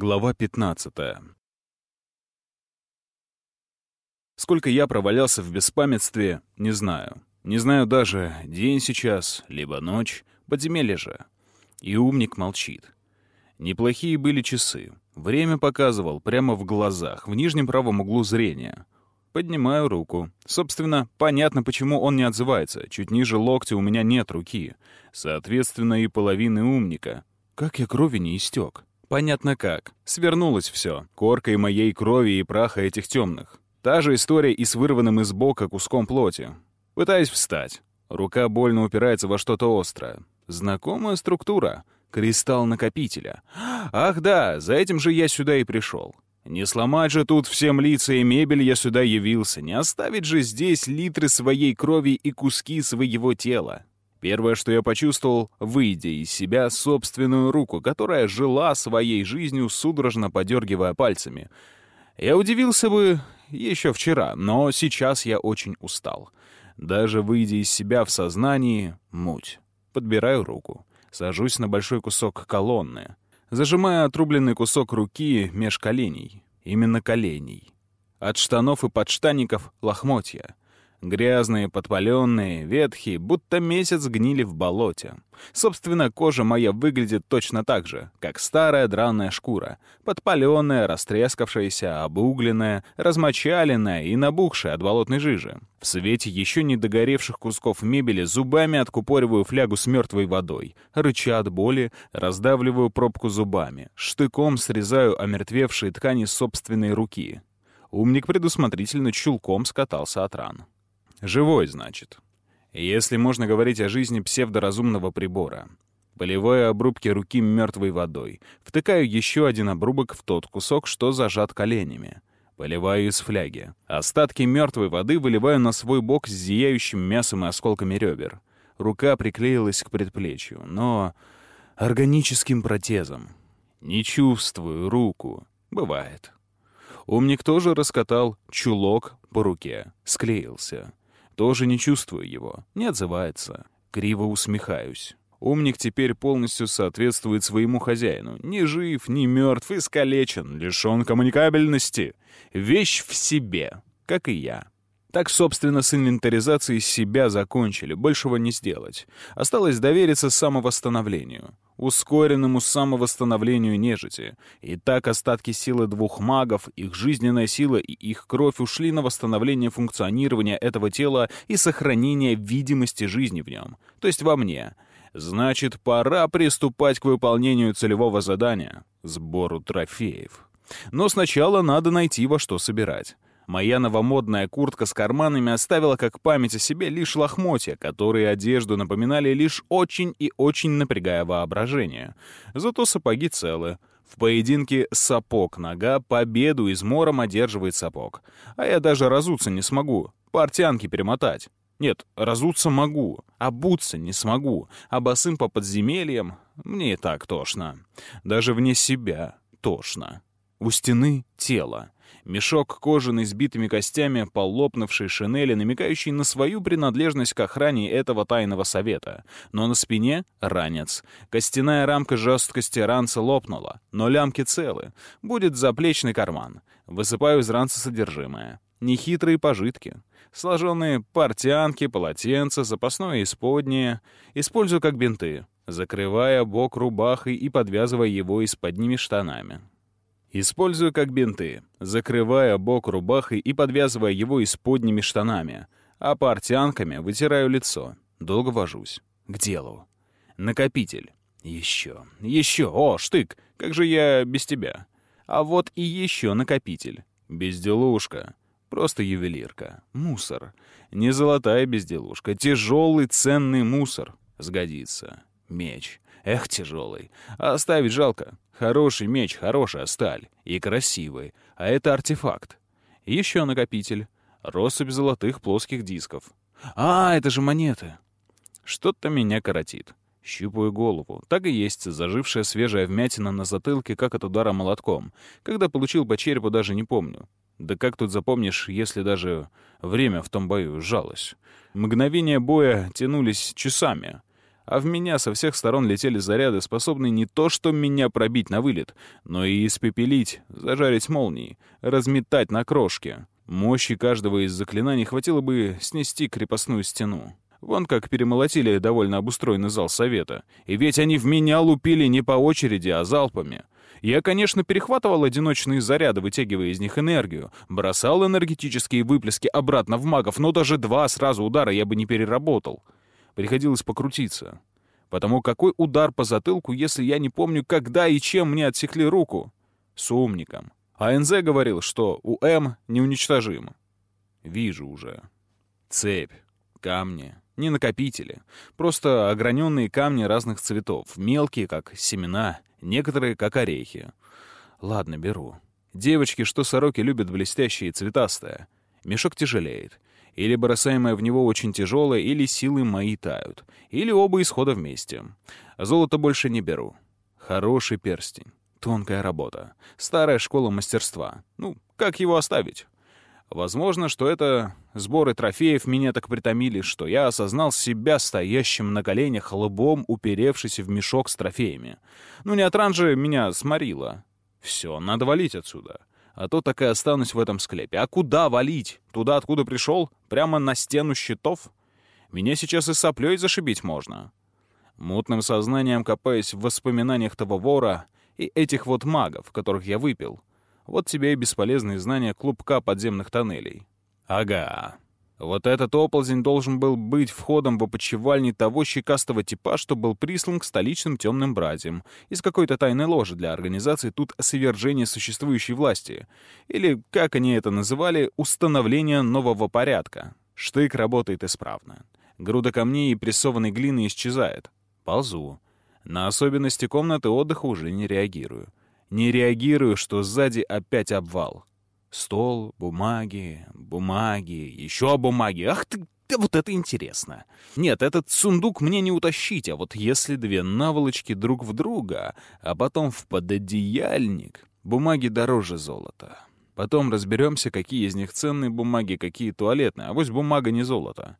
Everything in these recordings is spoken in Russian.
Глава 15. Сколько я провалялся в беспамятстве, не знаю. Не знаю даже, день сейчас, либо ночь, подземелье же. И умник молчит. Неплохие были часы. Время показывал прямо в глазах, в нижнем правом углу зрения. Поднимаю руку. Собственно, понятно, почему он не отзывается. Чуть ниже локтя у меня нет руки. Соответственно, и половины умника. Как я крови не истек? Понятно как. Свернулось все. Коркой моей крови и праха этих темных. Та же история и с вырванным из бока куском плоти. Пытаюсь встать. Рука больно упирается во что-то острое. Знакомая структура. Кристалл накопителя. Ах да, за этим же я сюда и пришел. Не сломать же тут всем лица и мебель я сюда явился. Не оставить же здесь литры своей крови и куски своего тела. Первое, что я почувствовал, выйдя из себя собственную руку, которая жила своей жизнью, судорожно подергивая пальцами. Я удивился бы еще вчера, но сейчас я очень устал. Даже выйдя из себя в сознании — муть. Подбираю руку. Сажусь на большой кусок колонны. Зажимаю отрубленный кусок руки меж коленей. Именно коленей. От штанов и подштанников — лохмотья. Грязные, подпаленные, ветхие, будто месяц гнили в болоте. Собственно, кожа моя выглядит точно так же, как старая драная шкура. Подпаленная, растрескавшаяся, обугленная, размочаленная и набухшая от болотной жижи. В свете еще не догоревших кусков мебели зубами откупориваю флягу с мертвой водой. Рыча от боли, раздавливаю пробку зубами. Штыком срезаю омертвевшие ткани собственной руки. Умник предусмотрительно чулком скатался от ран. Живой, значит. Если можно говорить о жизни псевдоразумного прибора. Поливаю обрубки руки мертвой водой. Втыкаю еще один обрубок в тот кусок, что зажат коленями. Поливаю из фляги. Остатки мертвой воды выливаю на свой бок с зияющим мясом и осколками ребер. Рука приклеилась к предплечью, но органическим протезом. Не чувствую руку. Бывает. Умник тоже раскатал чулок по руке. Склеился. Тоже не чувствую его. Не отзывается. Криво усмехаюсь. Умник теперь полностью соответствует своему хозяину. Ни жив, ни мертв, искалечен, лишен коммуникабельности. Вещь в себе, как и я. Так, собственно, с инвентаризацией себя закончили, большего не сделать. Осталось довериться самовосстановлению ускоренному самовосстановлению нежити. И так остатки силы двух магов, их жизненная сила и их кровь ушли на восстановление функционирования этого тела и сохранение видимости жизни в нем, то есть во мне. Значит, пора приступать к выполнению целевого задания — сбору трофеев. Но сначала надо найти во что собирать. Моя новомодная куртка с карманами оставила как память о себе лишь лохмотья, которые одежду напоминали лишь очень и очень напрягая воображение. Зато сапоги целы. В поединке сапог-нога победу измором одерживает сапог. А я даже разуться не смогу, портянки перемотать. Нет, разуться могу, обуться не смогу, а босым по подземельям мне и так тошно. Даже вне себя тошно. У стены тело. Мешок кожаный с битыми костями, полопнувшей шинели, намекающий на свою принадлежность к охране этого тайного совета. Но на спине — ранец. Костяная рамка жесткости ранца лопнула, но лямки целы. Будет заплечный карман. Высыпаю из ранца содержимое. Нехитрые пожитки. Сложенные портянки, полотенца, запасное исподнее. Использую как бинты, закрывая бок рубахой и подвязывая его из-под ними штанами. Использую как бинты, закрывая бок рубахой и подвязывая его исподними штанами, а портянками вытираю лицо. Долго вожусь. К делу. Накопитель. Еще. Еще. О, штык. Как же я без тебя? А вот и еще накопитель. Безделушка. Просто ювелирка. Мусор. Не золотая безделушка. Тяжелый ценный мусор. Сгодится. Меч. Эх, тяжелый. А оставить жалко. Хороший меч, хорошая сталь. И красивый. А это артефакт. Еще накопитель. Россыпь золотых плоских дисков. А, это же монеты. Что-то меня коротит. Щупаю голову. Так и есть зажившая свежая вмятина на затылке, как от удара молотком. Когда получил по черепу, даже не помню. Да как тут запомнишь, если даже время в том бою сжалось? Мгновения боя тянулись часами. А в меня со всех сторон летели заряды, способные не то что меня пробить на вылет, но и испепелить, зажарить молнии, разметать на крошки. Мощи каждого из заклинаний хватило бы снести крепостную стену. Вон как перемолотили довольно обустроенный зал совета. И ведь они в меня лупили не по очереди, а залпами. Я, конечно, перехватывал одиночные заряды, вытягивая из них энергию, бросал энергетические выплески обратно в магов, но даже два сразу удара я бы не переработал. Приходилось покрутиться. Потому какой удар по затылку, если я не помню, когда и чем мне отсекли руку? С умником. А НЗ говорил, что у М неуничтожим. Вижу уже. Цепь, камни, не накопители. Просто ограненные камни разных цветов. Мелкие, как семена, некоторые, как орехи. Ладно, беру. Девочки, что сороки, любят блестящие и цветастое. Мешок тяжелеет. Или бросаемое в него очень тяжелое, или силы мои тают. Или оба исхода вместе. Золото больше не беру. Хороший перстень. Тонкая работа. Старая школа мастерства. Ну, как его оставить? Возможно, что это сборы трофеев меня так притомили, что я осознал себя стоящим на коленях, лбом уперевшись в мешок с трофеями. Ну, не от ранжи меня сморило. Все, надо валить отсюда. А то так и останусь в этом склепе. А куда валить? Туда, откуда пришел? Прямо на стену щитов? Меня сейчас и соплей зашибить можно. Мутным сознанием копаясь в воспоминаниях того вора и этих вот магов, которых я выпил — вот тебе и бесполезные знания клубка подземных тоннелей. Ага. Вот этот оползень должен был быть входом в опочивальни того щекастого типа, что был прислан к столичным темным братьям из какой-то тайной ложи для организации тут свержения существующей власти. Или, как они это называли, установления нового порядка. Штык работает исправно. Груда камней и прессованной глины исчезает. Ползу. На особенности комнаты отдыха уже не реагирую. Не реагирую, что сзади опять обвал. Стол, бумаги, бумаги, еще бумаги. Ах ты, да вот это интересно. Нет, этот сундук мне не утащить, а вот если две наволочки друг в друга, а потом в пододеяльник, бумаги дороже золота. Потом разберемся, какие из них ценные бумаги, какие туалетные, а вось бумага не золото.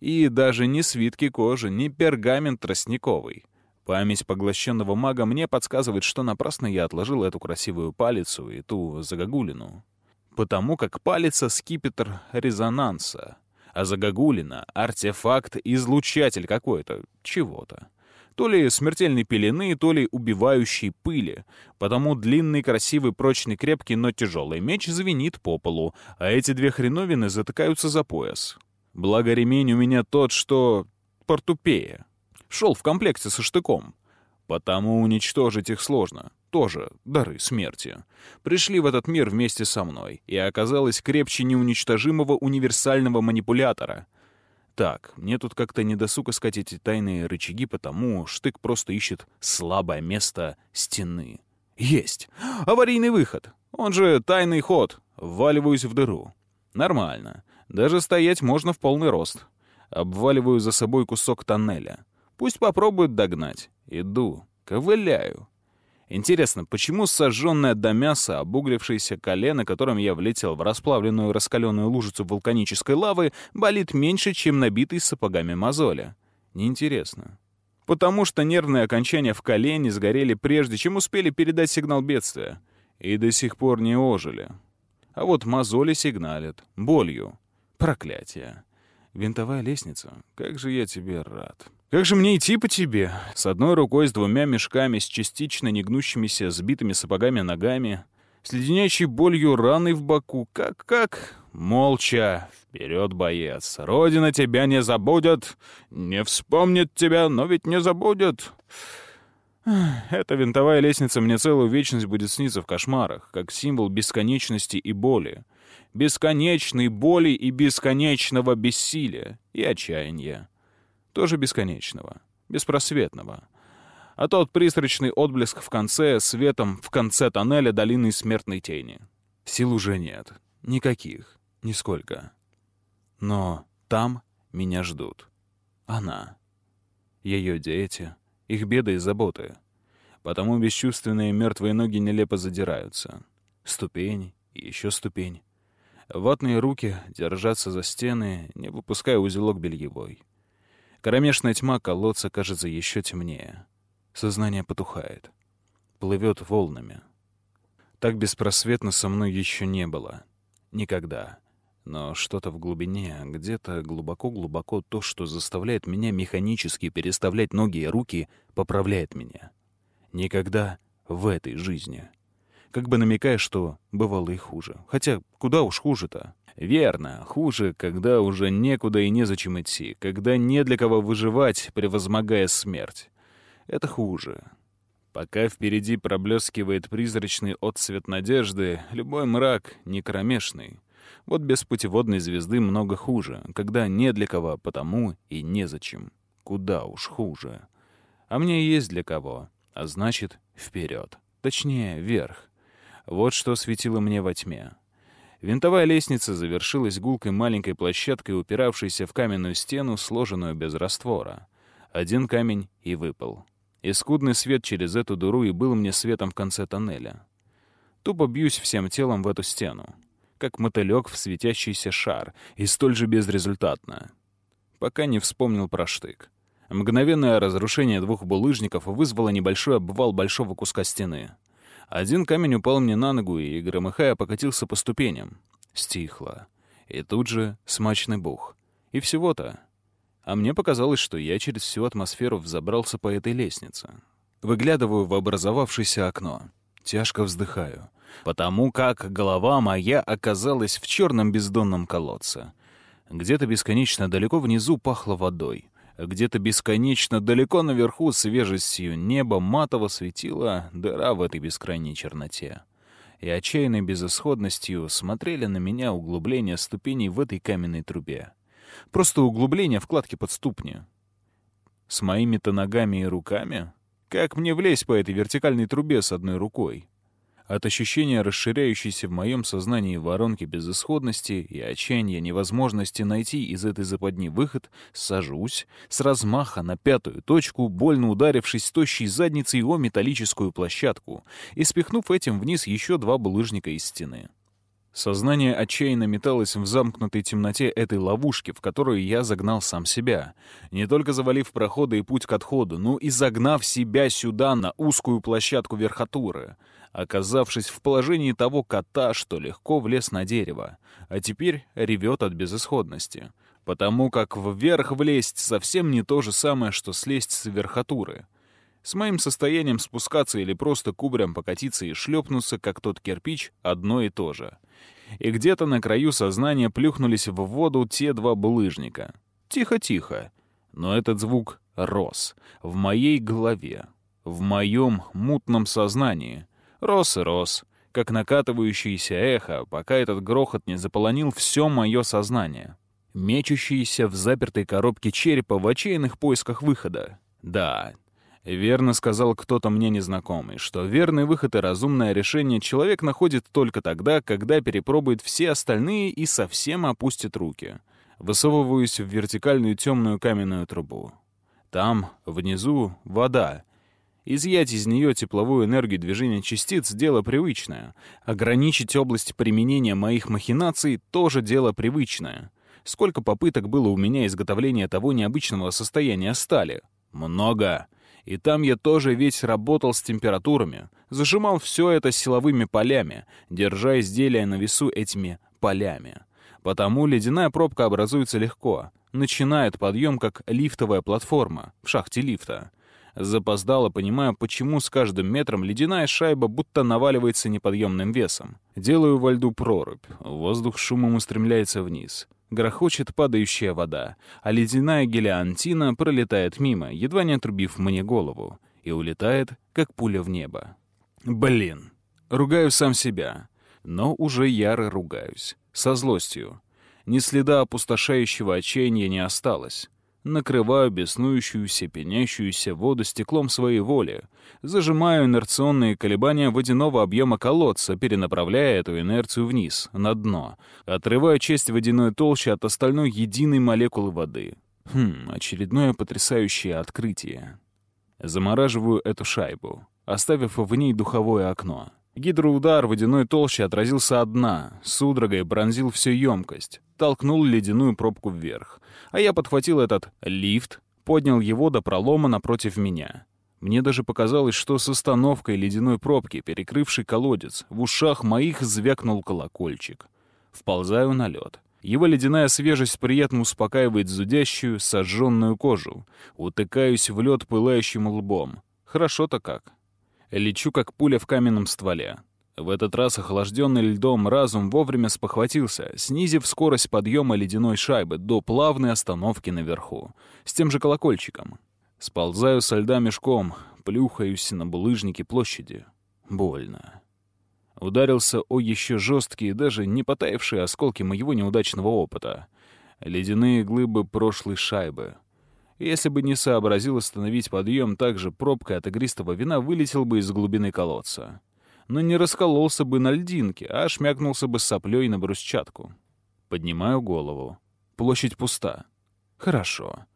И даже не свитки кожи, не пергамент тростниковый. Память поглощенного мага мне подсказывает, что напрасно я отложил эту красивую палицу и ту загогулину. Потому как палица — скипетр резонанса, а загогулина — артефакт-излучатель какой-то, чего-то. То ли смертельной пелены, то ли убивающей пыли. Потому длинный, красивый, прочный, крепкий, но тяжелый меч звенит по полу, а эти две хреновины затыкаются за пояс. Благо ремень у меня тот, что портупея шел в комплекте со штыком. Потому уничтожить их сложно. Тоже дары смерти. Пришли в этот мир вместе со мной, и оказалось крепче неуничтожимого универсального манипулятора. Так, мне тут как-то не досуг искать эти тайные рычаги, потому штык просто ищет слабое место стены. Есть! Аварийный выход! Он же тайный ход. Вваливаюсь в дыру. Нормально. Даже стоять можно в полный рост. Обваливаю за собой кусок тоннеля. Пусть попробуют догнать. Иду, ковыляю. Интересно, почему сожженное до мяса обуглившееся колено, которым я влетел в расплавленную раскаленную лужицу вулканической лавы, болит меньше, чем набитый сапогами мозоля? Неинтересно. Потому что нервные окончания в колене сгорели прежде, чем успели передать сигнал бедствия. И до сих пор не ожили. А вот мозоли сигналят. Болью. Проклятие. Винтовая лестница. Как же я тебе рад. Как же мне идти по тебе? С одной рукой, с двумя мешками, с частично негнущимися, сбитыми сапогами ногами, с леденящей болью раны в боку. Как-как? Молча. Вперед, боец. Родина тебя не забудет. Не вспомнит тебя, но ведь не забудет. Эта винтовая лестница мне целую вечность будет сниться в кошмарах, как символ бесконечности и боли. Бесконечной боли и бесконечного бессилия и отчаяния тоже бесконечного, беспросветного. А тот призрачный отблеск в конце, светом в конце тоннеля долины смертной тени. Сил уже нет. Никаких. Нисколько. Но там меня ждут. Она. Ее дети. Их беды и заботы. Потому бесчувственные мертвые ноги нелепо задираются. Ступень и еще ступень. Ватные руки держатся за стены, не выпуская узелок бельевой. Кромешная тьма колодца кажется еще темнее. Сознание потухает. Плывет волнами. Так беспросветно со мной еще не было. Никогда. Но что-то в глубине, где-то глубоко-глубоко то, что заставляет меня механически переставлять ноги и руки, поправляет меня. Никогда в этой жизни. Как бы намекая, что бывало и хуже. Хотя куда уж хуже-то? Верно, хуже, когда уже некуда и незачем идти, когда не для кого выживать, превозмогая смерть. Это хуже. Пока впереди проблескивает призрачный отсвет надежды, любой мрак не кромешный. Вот без путеводной звезды много хуже, когда не для кого, потому и незачем. Куда уж хуже. А мне есть для кого, а значит, вперед. Точнее, вверх. Вот что светило мне во тьме. Винтовая лестница завершилась гулкой маленькой площадкой, упиравшейся в каменную стену, сложенную без раствора. Один камень и выпал. И скудный свет через эту дыру и был мне светом в конце тоннеля. Тупо бьюсь всем телом в эту стену, как мотылек в светящийся шар, и столь же безрезультатно. Пока не вспомнил про штык. Мгновенное разрушение двух булыжников вызвало небольшой обвал большого куска стены. Один камень упал мне на ногу и, громыхая, покатился по ступеням. Стихло. И тут же смачный бух. И всего-то. А мне показалось, что я через всю атмосферу взобрался по этой лестнице. Выглядываю в образовавшееся окно. Тяжко вздыхаю. Потому как голова моя оказалась в черном бездонном колодце. Где-то бесконечно далеко внизу пахло водой. Где-то бесконечно далеко наверху свежестью неба матово светила дыра в этой бескрайней черноте. И отчаянной безысходностью смотрели на меня углубления ступеней в этой каменной трубе. Просто углубление вкладки под ступни. С моими-то ногами и руками? Как мне влезть по этой вертикальной трубе с одной рукой? От ощущения расширяющейся в моем сознании воронки безысходности и отчаяния невозможности найти из этой западни выход, сажусь, с размаха на пятую точку, больно ударившись тощей задницей о металлическую площадку и спихнув этим вниз еще два булыжника из стены. Сознание отчаянно металось в замкнутой темноте этой ловушки, в которую я загнал сам себя, не только завалив проходы и путь к отходу, но и загнав себя сюда, на узкую площадку верхотуры, оказавшись в положении того кота, что легко влез на дерево, а теперь ревет от безысходности. Потому как вверх влезть совсем не то же самое, что слезть с верхотуры. С моим состоянием спускаться или просто кубрем покатиться и шлепнуться, как тот кирпич, одно и то же. И где-то на краю сознания плюхнулись в воду те два булыжника. Тихо-тихо. Но этот звук рос. В моей голове. В моем мутном сознании. Рос и рос. Как накатывающееся эхо, пока этот грохот не заполонил все мое сознание. Мечущиеся в запертой коробке черепа в отчаянных поисках выхода. Да, Верно сказал кто-то мне незнакомый, что верный выход и разумное решение человек находит только тогда, когда перепробует все остальные и совсем опустит руки. Высовываюсь в вертикальную темную каменную трубу. Там, внизу, вода. Изъять из нее тепловую энергию движения частиц — дело привычное. Ограничить область применения моих махинаций — тоже дело привычное. Сколько попыток было у меня изготовления того необычного состояния стали? Много. И там я тоже весь работал с температурами, зажимал все это силовыми полями, держа изделия на весу этими полями. Потому ледяная пробка образуется легко. Начинает подъем как лифтовая платформа в шахте лифта. Запоздало понимаю, почему с каждым метром ледяная шайба будто наваливается неподъемным весом. Делаю во льду прорубь. Воздух шумом устремляется вниз грохочет падающая вода, а ледяная гелиантина пролетает мимо, едва не отрубив мне голову, и улетает, как пуля в небо. Блин. Ругаю сам себя. Но уже яро ругаюсь. Со злостью. Ни следа опустошающего отчаяния не осталось накрываю беснующуюся, пенящуюся воду стеклом своей воли, зажимаю инерционные колебания водяного объема колодца, перенаправляя эту инерцию вниз, на дно, отрываю часть водяной толщи от остальной единой молекулы воды. Хм, очередное потрясающее открытие. Замораживаю эту шайбу, оставив в ней духовое окно. Гидроудар водяной толщи отразился от дна, судорогой пронзил всю емкость, толкнул ледяную пробку вверх. А я подхватил этот лифт, поднял его до пролома напротив меня. Мне даже показалось, что с остановкой ледяной пробки, перекрывшей колодец, в ушах моих звякнул колокольчик. Вползаю на лед. Его ледяная свежесть приятно успокаивает зудящую, сожженную кожу. Утыкаюсь в лед пылающим лбом. Хорошо-то как. Лечу, как пуля в каменном стволе. В этот раз охлажденный льдом разум вовремя спохватился, снизив скорость подъема ледяной шайбы до плавной остановки наверху, с тем же колокольчиком. Сползаю со льда мешком, плюхаюсь на булыжнике площади. Больно. Ударился о еще жесткие, даже не потаявшие осколки моего неудачного опыта. Ледяные глыбы прошлой шайбы. Если бы не сообразил остановить подъем, также пробкой от игристого вина вылетел бы из глубины колодца. Но не раскололся бы на льдинке, а шмякнулся бы с соплей на брусчатку. Поднимаю голову. Площадь пуста. Хорошо.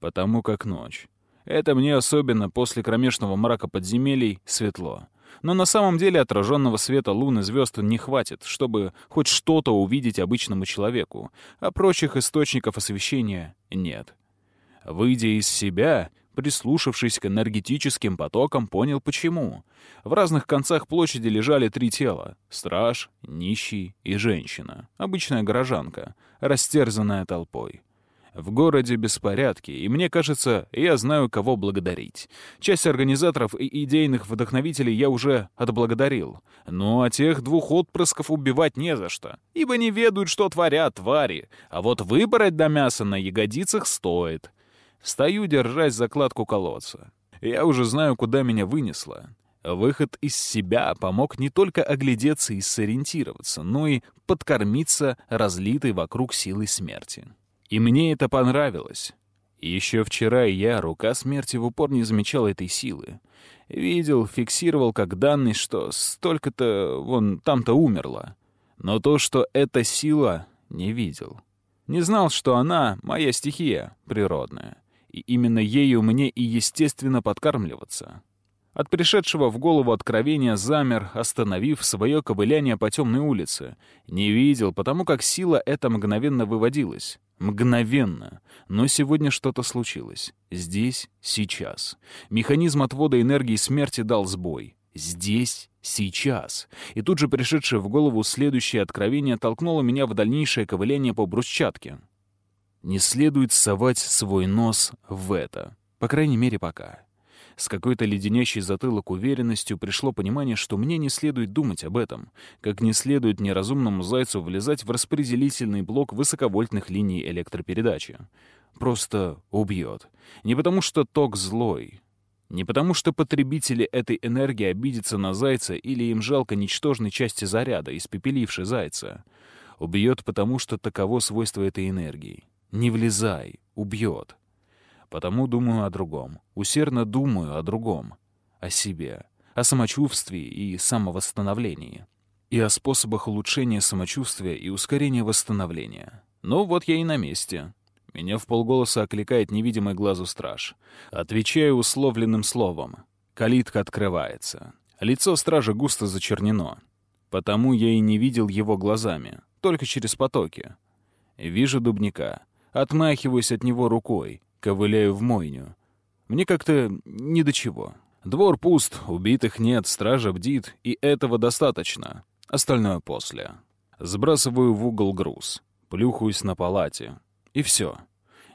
Потому как ночь. Это мне особенно после кромешного мрака подземелий светло. Но на самом деле отраженного света лун и звезд не хватит, чтобы хоть что-то увидеть обычному человеку, а прочих источников освещения нет. Выйдя из себя, прислушавшись к энергетическим потокам, понял почему. В разных концах площади лежали три тела — страж, нищий и женщина, обычная горожанка, растерзанная толпой. В городе беспорядки, и мне кажется, я знаю, кого благодарить. Часть организаторов и идейных вдохновителей я уже отблагодарил. Ну а тех двух отпрысков убивать не за что, ибо не ведают, что творят твари. А вот выбрать до мяса на ягодицах стоит. Стою, держась закладку колодца. Я уже знаю, куда меня вынесло. Выход из себя помог не только оглядеться и сориентироваться, но и подкормиться разлитой вокруг силой смерти. И мне это понравилось. Еще вчера я, рука смерти, в упор не замечал этой силы. Видел, фиксировал как данный, что столько-то, вон, там-то умерло. Но то, что эта сила, не видел. Не знал, что она — моя стихия, природная. И именно ею мне и естественно подкармливаться. От пришедшего в голову откровения замер, остановив свое ковыляние по темной улице. Не видел, потому как сила эта мгновенно выводилась. Мгновенно. Но сегодня что-то случилось. Здесь, сейчас. Механизм отвода энергии смерти дал сбой. Здесь, сейчас. И тут же пришедшее в голову следующее откровение толкнуло меня в дальнейшее ковыляние по брусчатке. Не следует совать свой нос в это. По крайней мере, пока. С какой-то леденящей затылок уверенностью пришло понимание, что мне не следует думать об этом, как не следует неразумному зайцу влезать в распределительный блок высоковольтных линий электропередачи. Просто убьет. Не потому что ток злой, не потому что потребители этой энергии обидятся на зайца или им жалко ничтожной части заряда, испепелившей зайца. Убьет потому, что таково свойство этой энергии. Не влезай, убьет. Потому думаю о другом. Усердно думаю о другом. О себе. О самочувствии и самовосстановлении. И о способах улучшения самочувствия и ускорения восстановления. Ну вот я и на месте. Меня в полголоса окликает невидимый глазу страж. Отвечаю условленным словом. Калитка открывается. Лицо стража густо зачернено. Потому я и не видел его глазами, только через потоки. Вижу дубника. Отмахиваюсь от него рукой ковыляю в мойню. Мне как-то ни до чего. Двор пуст, убитых нет, стража бдит, и этого достаточно. Остальное после. Сбрасываю в угол груз. Плюхаюсь на палате. И все.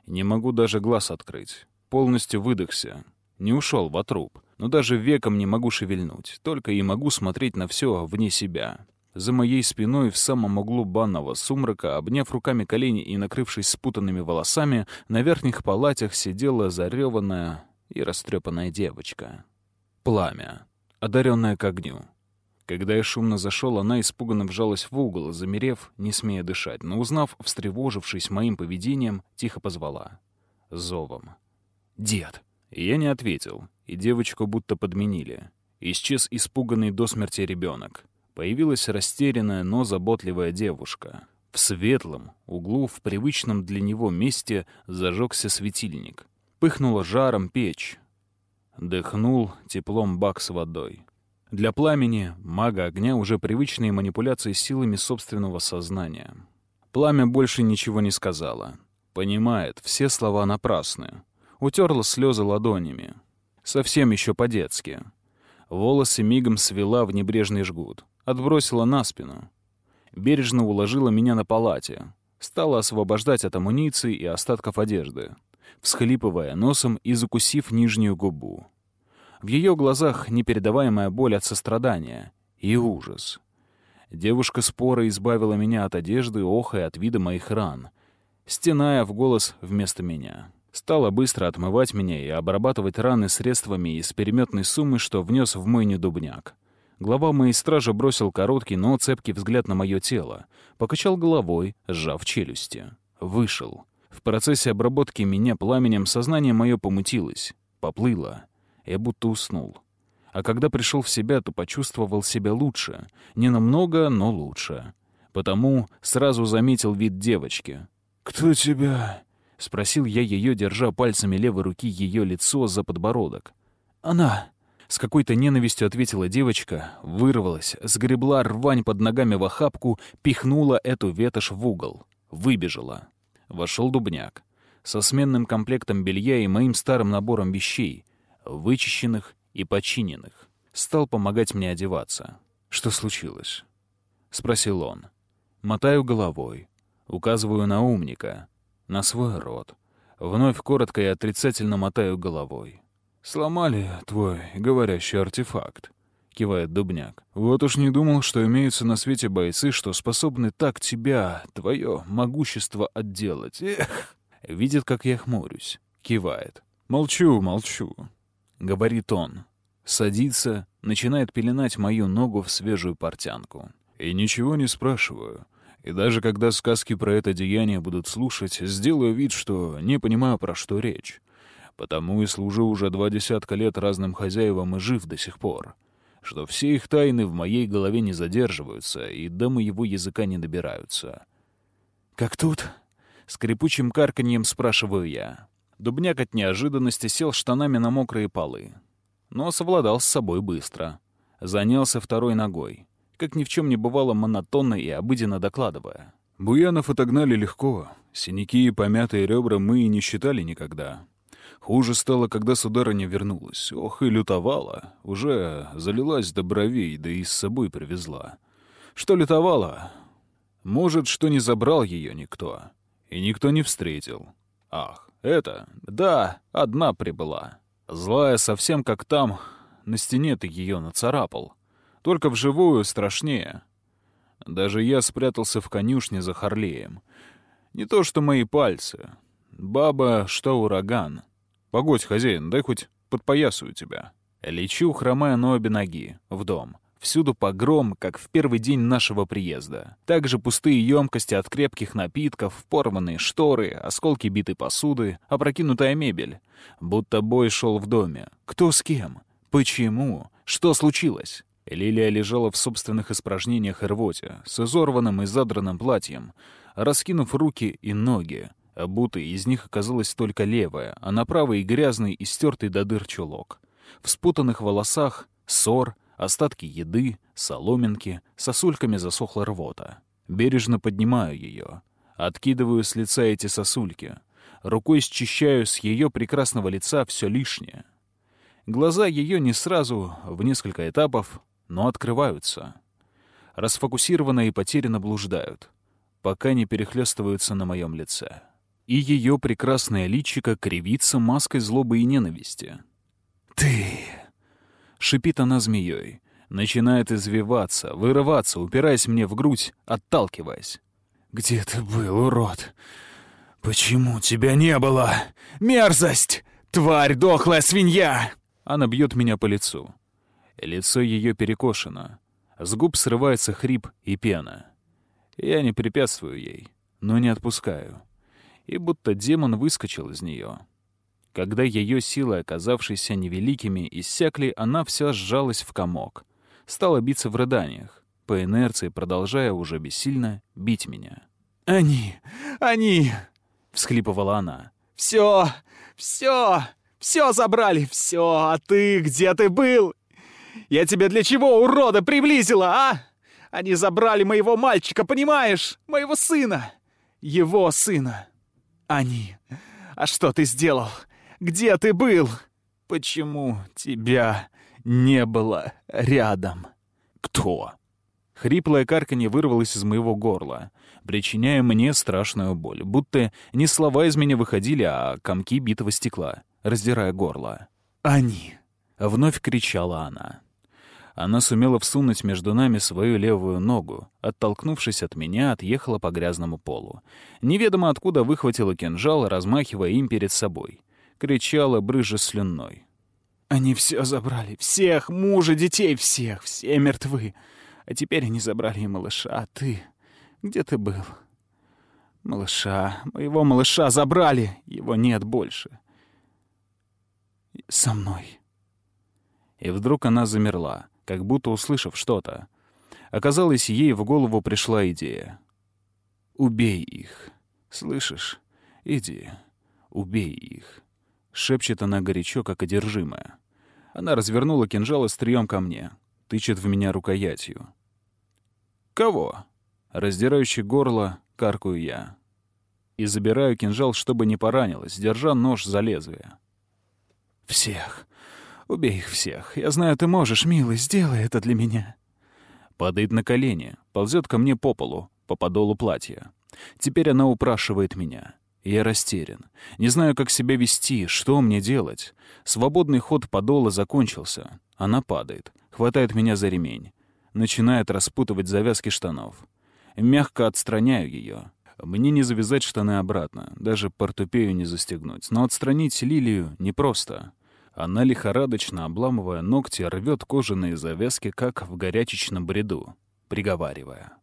Не могу даже глаз открыть. Полностью выдохся. Не ушел в отруб. Но даже веком не могу шевельнуть. Только и могу смотреть на все вне себя. За моей спиной в самом углу банного сумрака, обняв руками колени и накрывшись спутанными волосами, на верхних палатях сидела зареванная и растрепанная девочка. Пламя, одаренное к огню. Когда я шумно зашел, она испуганно вжалась в угол, замерев, не смея дышать, но узнав, встревожившись моим поведением, тихо позвала. Зовом. «Дед!» Я не ответил, и девочку будто подменили. Исчез испуганный до смерти ребенок появилась растерянная, но заботливая девушка. В светлом углу, в привычном для него месте, зажегся светильник. Пыхнула жаром печь. Дыхнул теплом бак с водой. Для пламени, мага огня, уже привычные манипуляции силами собственного сознания. Пламя больше ничего не сказала. Понимает, все слова напрасны. Утерла слезы ладонями. Совсем еще по-детски. Волосы мигом свела в небрежный жгут. Отбросила на спину. Бережно уложила меня на палате. Стала освобождать от амуниции и остатков одежды, всхлипывая носом и закусив нижнюю губу. В ее глазах непередаваемая боль от сострадания и ужас. Девушка спора избавила меня от одежды, охая от вида моих ран, стеная в голос вместо меня. Стала быстро отмывать меня и обрабатывать раны средствами из переметной суммы, что внес в мой недубняк. Глава моей стражи бросил короткий, но цепкий взгляд на мое тело, покачал головой, сжав челюсти. Вышел. В процессе обработки меня пламенем сознание мое помутилось, поплыло. Я будто уснул. А когда пришел в себя, то почувствовал себя лучше. Не намного, но лучше. Потому сразу заметил вид девочки. «Кто тебя?» — спросил я ее, держа пальцами левой руки ее лицо за подбородок. «Она!» С какой-то ненавистью ответила девочка, вырвалась, сгребла рвань под ногами в охапку, пихнула эту ветошь в угол. Выбежала. Вошел дубняк. Со сменным комплектом белья и моим старым набором вещей, вычищенных и починенных. Стал помогать мне одеваться. «Что случилось?» — спросил он. Мотаю головой. Указываю на умника. На свой рот. Вновь коротко и отрицательно мотаю головой. «Сломали твой говорящий артефакт», — кивает Дубняк. «Вот уж не думал, что имеются на свете бойцы, что способны так тебя, твое могущество отделать. Эх!» Видит, как я хмурюсь. Кивает. «Молчу, молчу», — говорит он. Садится, начинает пеленать мою ногу в свежую портянку. «И ничего не спрашиваю. И даже когда сказки про это деяние будут слушать, сделаю вид, что не понимаю, про что речь. Потому и служу уже два десятка лет разным хозяевам и жив до сих пор. Что все их тайны в моей голове не задерживаются и до моего языка не добираются. «Как тут?» — скрипучим карканьем спрашиваю я. Дубняк от неожиданности сел штанами на мокрые полы. Но совладал с собой быстро. Занялся второй ногой, как ни в чем не бывало монотонно и обыденно докладывая. «Буянов отогнали легко. Синяки и помятые ребра мы и не считали никогда. Хуже стало, когда сударыня вернулась. Ох, и лютовала. Уже залилась до бровей, да и с собой привезла. Что лютовала? Может, что не забрал ее никто. И никто не встретил. Ах, это... Да, одна прибыла. Злая совсем как там. На стене ты ее нацарапал. Только вживую страшнее. Даже я спрятался в конюшне за Харлеем. Не то что мои пальцы. Баба, что ураган. «Погодь, хозяин, дай хоть подпоясаю тебя». Лечу, хромая на обе ноги, в дом. Всюду погром, как в первый день нашего приезда. Также пустые емкости от крепких напитков, порванные шторы, осколки битой посуды, опрокинутая мебель. Будто бой шел в доме. Кто с кем? Почему? Что случилось? Лилия лежала в собственных испражнениях и рвоте, с изорванным и задранным платьем, раскинув руки и ноги, Обутой из них оказалась только левая, а на правой — грязный и стертый до дыр чулок. В спутанных волосах — ссор, остатки еды, соломинки, сосульками засохла рвота. Бережно поднимаю ее. Откидываю с лица эти сосульки. Рукой счищаю с ее прекрасного лица все лишнее. Глаза ее не сразу, в несколько этапов, но открываются. Расфокусированно и потерянно блуждают, пока не перехлестываются на моем лице и ее прекрасное личико кривится маской злобы и ненависти. «Ты!» — шипит она змеей. Начинает извиваться, вырываться, упираясь мне в грудь, отталкиваясь. «Где ты был, урод? Почему тебя не было? Мерзость! Тварь, дохлая свинья!» Она бьет меня по лицу. Лицо ее перекошено. С губ срывается хрип и пена. Я не препятствую ей, но не отпускаю и будто демон выскочил из нее. Когда ее силы, оказавшиеся невеликими, иссякли, она вся сжалась в комок. Стала биться в рыданиях, по инерции продолжая уже бессильно бить меня. «Они! Они!» — всхлипывала она. «Все! Все! Все забрали! Все! А ты где ты был? Я тебя для чего, урода, приблизила, а? Они забрали моего мальчика, понимаешь? Моего сына! Его сына!» «Они! А что ты сделал? Где ты был? Почему тебя не было рядом?» «Кто?» Хриплое карканье вырвалось из моего горла, причиняя мне страшную боль, будто не слова из меня выходили, а комки битого стекла, раздирая горло. «Они!» — вновь кричала она. Она сумела всунуть между нами свою левую ногу, оттолкнувшись от меня, отъехала по грязному полу. Неведомо откуда выхватила кинжал, размахивая им перед собой. Кричала, брыжа слюной. «Они все забрали, всех, мужа, детей, всех, все мертвы. А теперь они забрали и малыша, а ты... Где ты был? Малыша, моего малыша забрали, его нет больше. Со мной». И вдруг она замерла, как будто услышав что-то. Оказалось, ей в голову пришла идея. «Убей их. Слышишь? Иди, убей их». Шепчет она горячо, как одержимая. Она развернула кинжал острием ко мне, тычет в меня рукоятью. «Кого?» Раздирающий горло, каркаю я. И забираю кинжал, чтобы не поранилась, держа нож за лезвие. «Всех. Убей их всех. Я знаю, ты можешь, милый, сделай это для меня». Падает на колени, ползет ко мне по полу, по подолу платья. Теперь она упрашивает меня. Я растерян. Не знаю, как себя вести, что мне делать. Свободный ход подола закончился. Она падает, хватает меня за ремень начинает распутывать завязки штанов. Мягко отстраняю ее. Мне не завязать штаны обратно, даже портупею не застегнуть. Но отстранить Лилию непросто. Она, лихорадочно обламывая ногти, рвет кожаные завязки, как в горячечном бреду, приговаривая.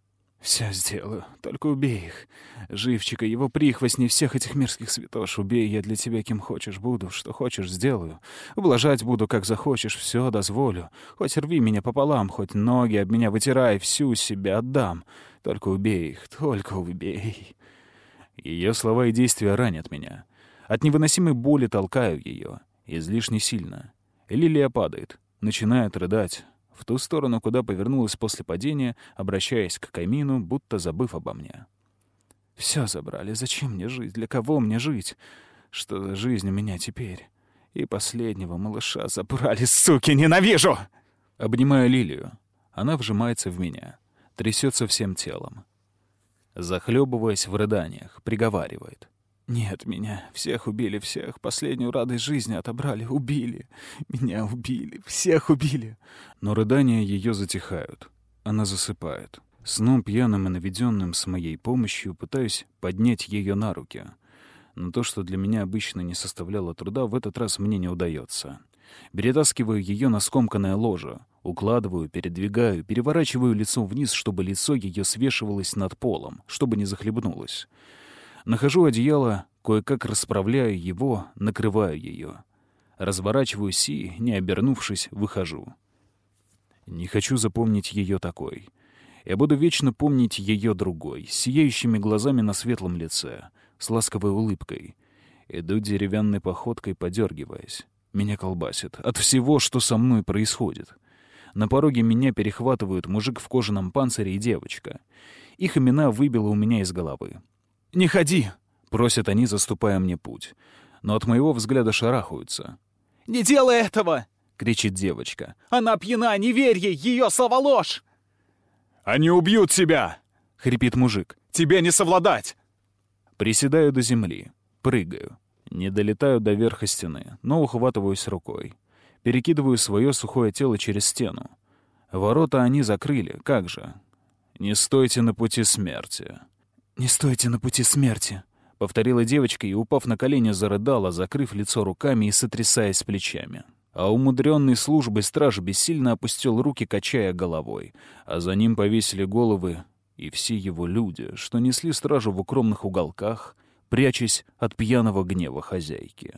Все сделаю, только убей их. Живчика, его прихвостни, всех этих мирских святош. Убей, я для тебя кем хочешь буду, что хочешь сделаю. Ублажать буду, как захочешь, все дозволю. Хоть рви меня пополам, хоть ноги об меня вытирай, всю себя отдам. Только убей их, только убей. Ее слова и действия ранят меня. От невыносимой боли толкаю ее, излишне сильно. Лилия падает, начинает рыдать, в ту сторону, куда повернулась после падения, обращаясь к камину, будто забыв обо мне. «Все забрали. Зачем мне жить? Для кого мне жить? Что за жизнь у меня теперь? И последнего малыша забрали, суки, ненавижу!» Обнимаю Лилию. Она вжимается в меня, трясется всем телом. Захлебываясь в рыданиях, приговаривает. Нет меня. Всех убили, всех. Последнюю радость жизни отобрали. Убили. Меня убили. Всех убили. Но рыдания ее затихают. Она засыпает. Сном пьяным и наведенным с моей помощью пытаюсь поднять ее на руки. Но то, что для меня обычно не составляло труда, в этот раз мне не удается. Перетаскиваю ее на скомканное ложе, укладываю, передвигаю, переворачиваю лицо вниз, чтобы лицо ее свешивалось над полом, чтобы не захлебнулось. Нахожу одеяло, кое-как расправляю его, накрываю ее. Разворачиваюсь и, не обернувшись, выхожу. Не хочу запомнить ее такой. Я буду вечно помнить ее другой, с сияющими глазами на светлом лице, с ласковой улыбкой. Иду деревянной походкой, подергиваясь. Меня колбасит от всего, что со мной происходит. На пороге меня перехватывают мужик в кожаном панцире и девочка. Их имена выбило у меня из головы. «Не ходи!» — просят они, заступая мне путь. Но от моего взгляда шарахаются. «Не делай этого!» — кричит девочка. «Она пьяна, не верь ей! Ее слова ложь!» «Они убьют тебя!» — хрипит мужик. «Тебе не совладать!» Приседаю до земли, прыгаю. Не долетаю до верха стены, но ухватываюсь рукой. Перекидываю свое сухое тело через стену. Ворота они закрыли, как же? Не стойте на пути смерти. «Не стойте на пути смерти», — повторила девочка и, упав на колени, зарыдала, закрыв лицо руками и сотрясаясь плечами. А умудренный службой страж бессильно опустил руки, качая головой, а за ним повесили головы и все его люди, что несли стражу в укромных уголках, прячась от пьяного гнева хозяйки.